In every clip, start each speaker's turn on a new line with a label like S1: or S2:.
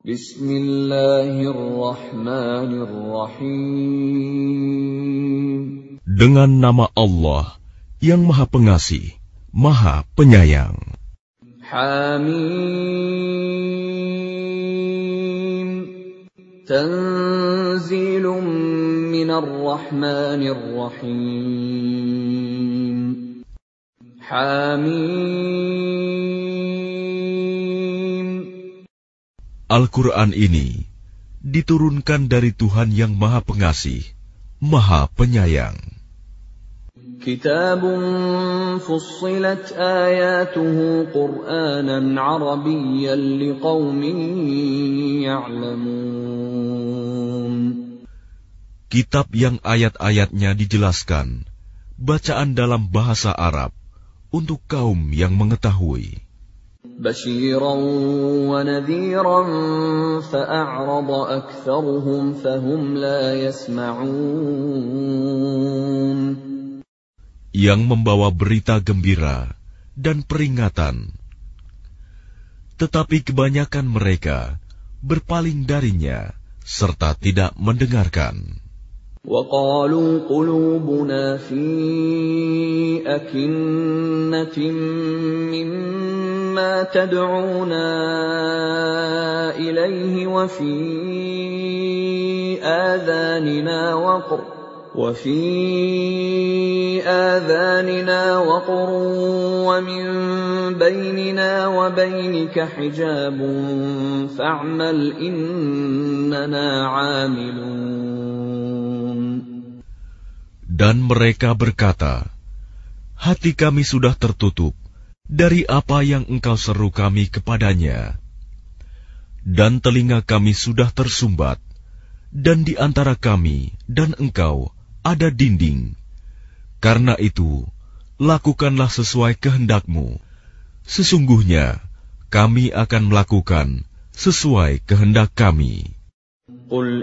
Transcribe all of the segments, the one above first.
S1: Bismillahirrahmanirrahim.
S2: Dengan nama Allah yang Maha Pengasih, Maha Penyayang.
S1: Hamim. Tanzilum minar rahmanir rahim. Hamim.
S2: Al-Quran ini diturunkan dari Tuhan yang Maha Pengasih, Maha Penyayang.
S1: كتاب فصلت آياته قرآنا عربيا لقوم يعلمون
S2: Kitab yang ayat-ayatnya dijelaskan, bacaan dalam bahasa Arab untuk kaum yang mengetahui.
S1: بشيرا ونذيرا فأعرض أكثرهم فهم لا يسمعون
S2: yang membawa berita gembira dan peringatan. Tetapi kebanyakan mereka berpaling darinya serta tidak mendengarkan.
S1: وقالوا قلوبنا في أكنة مما تدعونا إليه وفي آذاننا وقر وفي آذاننا وقر ومن بيننا وبينك حجاب فاعمل إننا عاملون
S2: Dan mereka berkata, Hati kami sudah tertutup. Dari apa yang engkau seru kami kepadanya. Dan telinga kami sudah tersumbat, dan di antara kami dan engkau ada dinding. Karena itu, lakukanlah sesuai kehendakmu. Sesungguhnya, kami akan melakukan sesuai kehendak kami.
S1: قل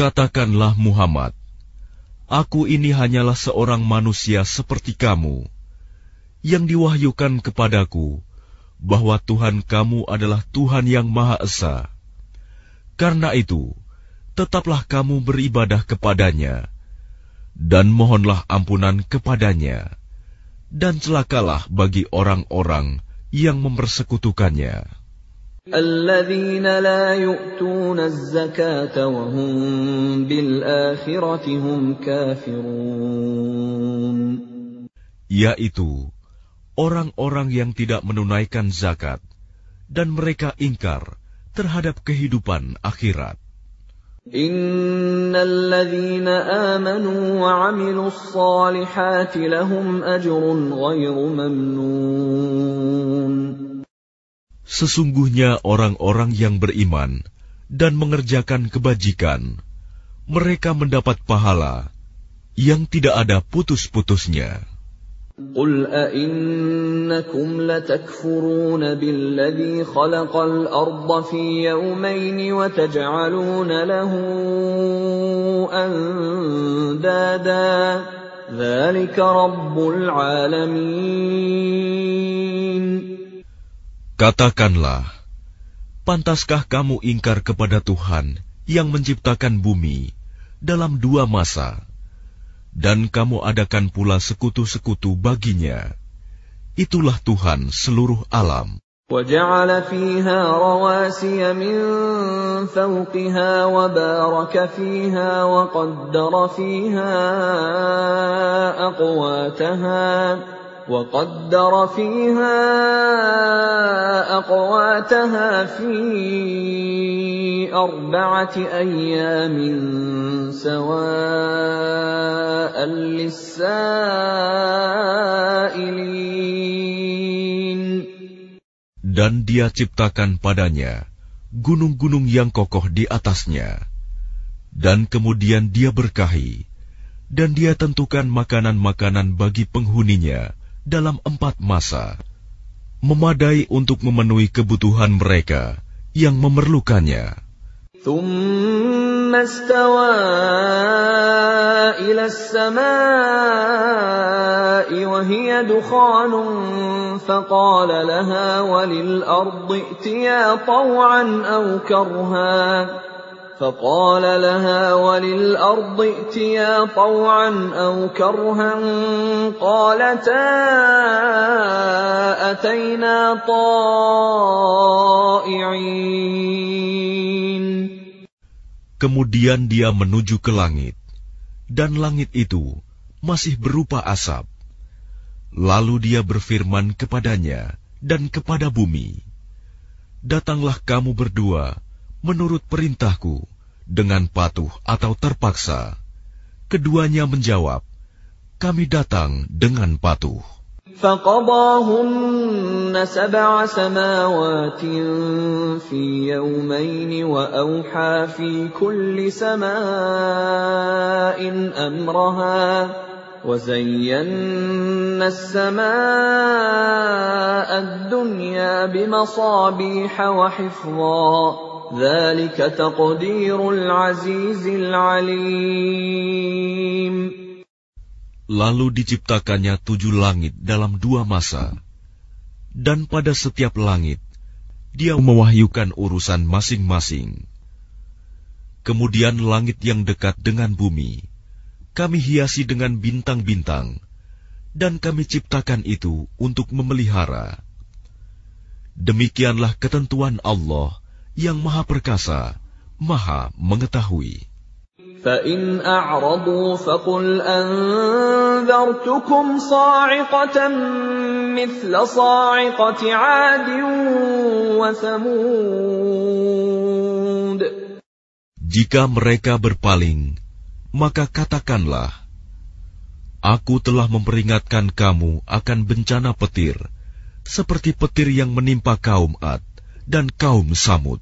S2: Katakanlah Muhammad, Aku ini hanyalah seorang manusia seperti kamu, yang diwahyukan kepadaku bahwa Tuhan kamu adalah Tuhan yang Maha Esa. Karena itu, tetaplah kamu beribadah kepadanya, dan mohonlah ampunan kepadanya, dan celakalah bagi orang-orang yang mempersekutukannya.
S1: الذين لا يؤتون الزكاة وهم بالآخرة هم كافرون
S2: Yaitu orang-orang yang tidak menunaikan zakat, dan mereka ingkar terhadap kehidupan akhirat.
S1: إن الذين آمنوا وعملوا الصالحات لهم أجر غير ممنون
S2: Sesungguhnya orang-orang yang beriman dan mengerjakan kebajikan, mereka mendapat pahala yang tidak ada putus-putusnya.
S1: قل أئنكم لتكفرون بالذي خلق الأرض في يومين وتجعلون له أندادا ذلك رب العالمين
S2: Katakanlah, pantaskah kamu ingkar kepada Tuhan yang menciptakan bumi dalam dua masa, dan kamu adakan pula sekutu-sekutu baginya? Itulah Tuhan seluruh alam.
S1: وجعل فيها رواسي من فوقها وبارك فيها وقدر فيها أقواتها وقدر فيها أقواتها في أربعة أيام سواء للسائلين
S2: Dan dia ciptakan padanya gunung-gunung yang kokoh di atasnya. Dan kemudian dia berkahi, dan dia tentukan makanan-makanan bagi penghuninya dalam empat masa, memadai untuk memenuhi kebutuhan mereka yang memerlukannya.
S1: ثم استوى إلى السماء وهي دخان فقال لها وللأرض ائتيا طوعا أو كرها فقال لها وللأرض ائتيا طوعا أو كرها قالتا أتينا طائعين
S2: Kemudian dia menuju ke langit, dan langit itu masih berupa asap. Lalu dia berfirman kepadanya dan kepada bumi, "Datanglah kamu berdua menurut perintahku dengan patuh atau terpaksa." Keduanya menjawab, "Kami datang dengan patuh."
S1: فقضاهن سبع سماوات في يومين واوحى في كل سماء امرها وزينا السماء الدنيا بمصابيح وحفظا
S2: Lalu diciptakannya tujuh langit dalam dua masa, dan pada setiap langit dia mewahyukan urusan masing-masing. Kemudian langit yang dekat dengan bumi, kami hiasi dengan bintang-bintang, dan kami ciptakan itu untuk memelihara. Demikianlah ketentuan Allah yang Maha Perkasa, Maha Mengetahui.
S1: فإن أعرضوا فقل أنذرتكم صاعقة مثل صاعقة عاد وثمود
S2: Jika mereka berpaling, maka katakanlah, Aku telah memperingatkan kamu akan bencana petir, seperti petir yang menimpa kaum Ad dan kaum Samud.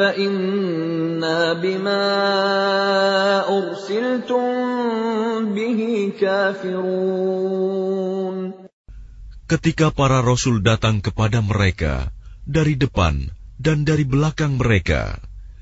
S1: فإنا بما أرسلتم به كافرون
S2: Ketika para rasul datang kepada mereka dari depan dan dari belakang mereka,